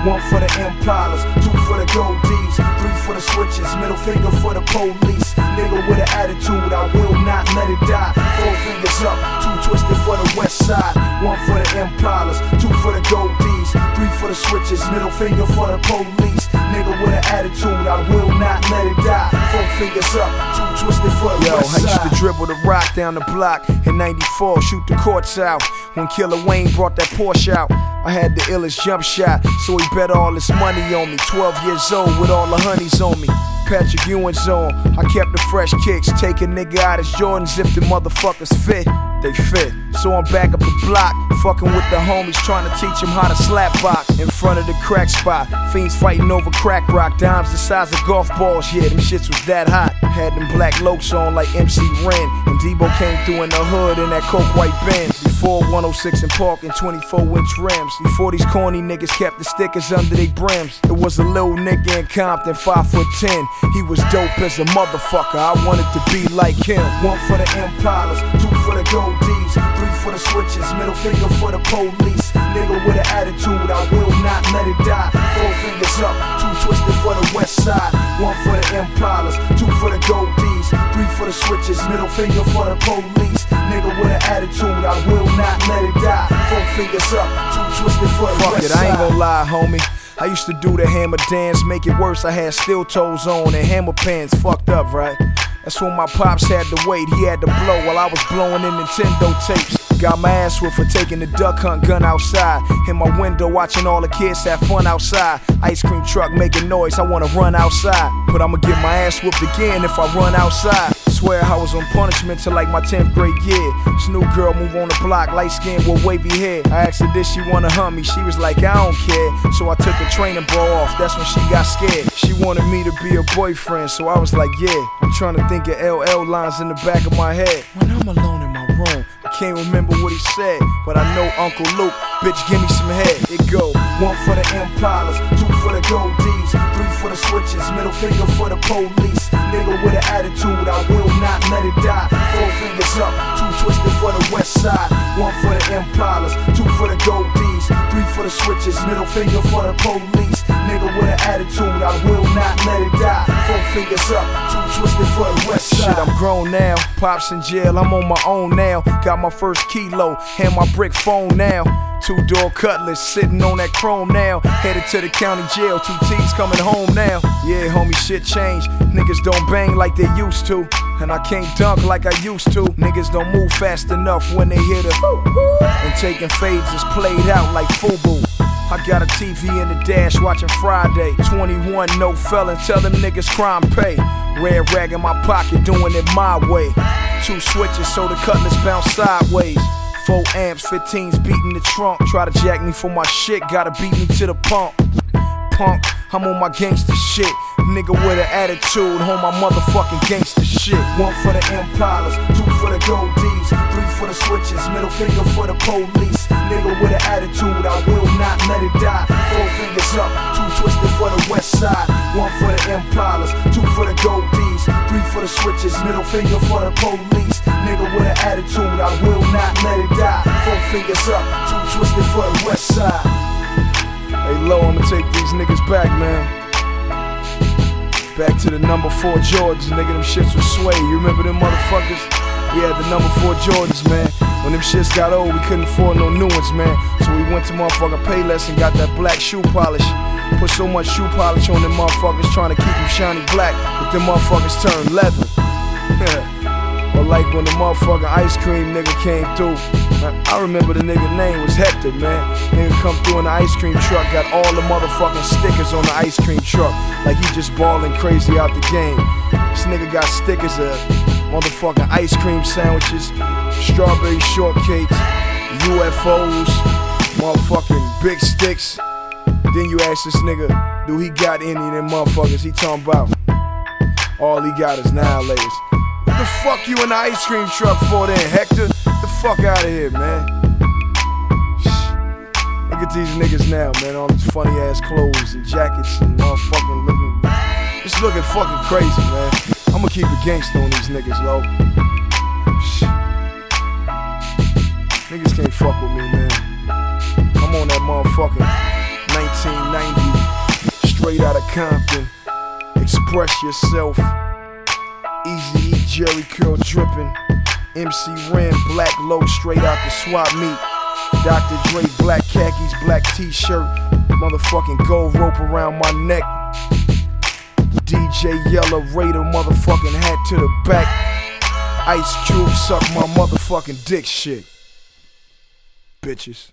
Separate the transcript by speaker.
Speaker 1: One for the Impalas, two for the gold D's, three for the switches, middle finger for the police. Nigga with an attitude, I will not let it die. Four fingers up, two twisted for the west side. One for the Impalas, two for the gold the switches, middle finger for the police. Nigga with an attitude, I will not let it die. Four fingers up, two twisted for the
Speaker 2: Yo, I used to dribble the rock down the block in 94, shoot the courts out. When Killer Wayne brought that Porsche out, I had the illest jump shot, so he bet all his money on me. 12 years old with all the honeys on me. Patrick Ewing's on. I kept the fresh kicks, take a nigga out his Jordans if the motherfuckers fit. They fit. So I'm back up the block, fucking with the homies, trying to teach them how to slap box in front of the crack spot. Fiends fighting over crack rock, dimes the size of golf balls. Yeah, them shits was that hot. Had them black Locs on like MC Ren, and Debo came through in the hood in that coke white Benz. Before 106 and Park and 24 inch rims. Before these corny niggas kept the stickers under their brims. It was a little nigga in Compton, 5 foot 10. He was dope as a motherfucker. I wanted to be like him.
Speaker 1: One for the Impalas, two for the gold for the switches, middle finger for the police. Nigga with an attitude, I will not let it die. Four fingers up, two twisted for the west side. One for the Impalas, two for the gold D's, three for the switches, middle finger for the police. Nigga with an attitude, I will not let it die. Four fingers up, two twisted for the
Speaker 2: Fuck
Speaker 1: west
Speaker 2: it, I ain't
Speaker 1: side.
Speaker 2: gonna lie, homie. I used to do the hammer dance, make it worse. I had steel toes on and hammer pants. Fucked up, right? That's when my pops had to wait. He had to blow while I was blowing in Nintendo tapes. Got my ass whipped for taking the duck hunt gun outside. In my window, watching all the kids have fun outside. Ice cream truck making noise, I wanna run outside. But I'ma get my ass whooped again if I run outside. Swear I was on punishment till like my 10th grade year. This new girl move on the block, light skin with wavy hair. I asked her, did she wanna hunt me? She was like, I don't care. So I took the training bra off, that's when she got scared. She wanted me to be her boyfriend, so I was like, yeah. I'm trying to think of LL lines in the back of my head. When I'm alone I can't remember what he said, but I know Uncle Luke, bitch, give me some head. It go.
Speaker 1: One for the Impalas, two for the gold D's, three for the switches, middle finger for the police. Nigga with an attitude, I will not let it die. Four fingers up, two twisted for the west side. One for the Impalas, two for the gold D's, three for the switches, middle finger for the police. Nigga with an attitude, I will not let it die. Four fingers up, two twisted for the west
Speaker 2: Shit. I'm grown now. Pops in jail, I'm on my own now. Got my first kilo, hand my brick phone now. Two door cutlass, sitting on that chrome now. Headed to the county jail, two T's coming home now. Yeah, homie, shit changed. Niggas don't bang like they used to. And I can't dunk like I used to. Niggas don't move fast enough when they hit a. And taking fades is played out like FUBU. I got a TV in the dash watching Friday. 21, no felon, tell them niggas crime pay. Red rag in my pocket, doing it my way. Two switches so the cutlass bounce sideways. Four amps, 15s beating the trunk. Try to jack me for my shit, gotta beat me to the pump. Punk, I'm on my gangster shit. Nigga with an attitude, on my motherfucking gangster shit.
Speaker 1: One for the Impalas, two for the gold D's, three for the switches, middle finger for the police. Nigga with an attitude, I will not let it die. Four fingers up, two twisted for the west side. One for the Impalas, two for the gold D's, three for the switches, middle finger for the police. Nigga with an attitude, I will not let it die. Four fingers up, two twisted for the west side.
Speaker 2: Low, I'ma take these niggas back, man. Back to the number four Jordans, nigga. Them shits was sway. You remember them motherfuckers? We had the number four Jordans, man. When them shits got old, we couldn't afford no new ones, man. So we went to motherfucking Payless and got that black shoe polish. Put so much shoe polish on them motherfuckers, trying to keep them shiny black, but them motherfuckers turned leather. Or like when the motherfucking ice cream nigga came through. I remember the nigga name was Hector, man. Nigga come through in the ice cream truck, got all the motherfucking stickers on the ice cream truck. Like he just balling crazy out the game. This nigga got stickers of motherfucking ice cream sandwiches, strawberry shortcakes, UFOs, motherfucking big sticks. Then you ask this nigga, do he got any of them motherfuckers? He talking about all he got is annihilators. What the fuck you in the ice cream truck for then, Hector? The fuck out of here, man. Look at these niggas now, man. All these funny ass clothes and jackets and motherfucking looking. Just looking fucking crazy, man. I'ma keep it gangster on these niggas, low. Niggas can't fuck with me, man. I'm on that motherfucking 1990 straight out of Compton. Express yourself. Eazy Jheri Curl dripping. MC Ren, black low, straight out the swap meet. Dr. Dre, black khakis, black t shirt. Motherfucking gold rope around my neck. DJ Yella Raider, motherfucking hat to the back. Ice Cube suck my motherfucking dick shit. Bitches.